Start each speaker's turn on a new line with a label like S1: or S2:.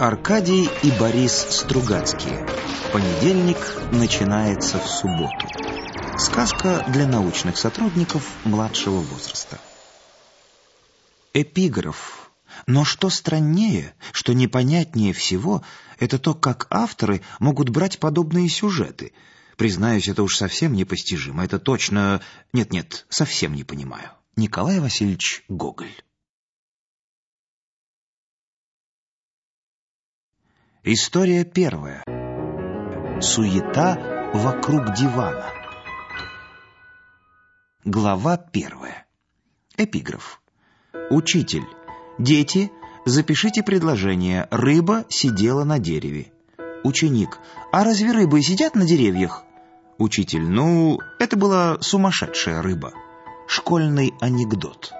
S1: Аркадий и Борис Стругацкие. Понедельник начинается в субботу. Сказка для научных сотрудников младшего возраста. Эпиграф. Но что страннее, что непонятнее всего, это то, как авторы могут брать подобные сюжеты. Признаюсь, это уж совсем непостижимо. Это точно... Нет-нет, совсем не понимаю. Николай Васильевич Гоголь. История первая. Суета вокруг дивана. Глава первая. Эпиграф. Учитель. Дети, запишите предложение. Рыба сидела на дереве. Ученик. А разве рыбы сидят на деревьях? Учитель. Ну, это была сумасшедшая рыба. Школьный анекдот.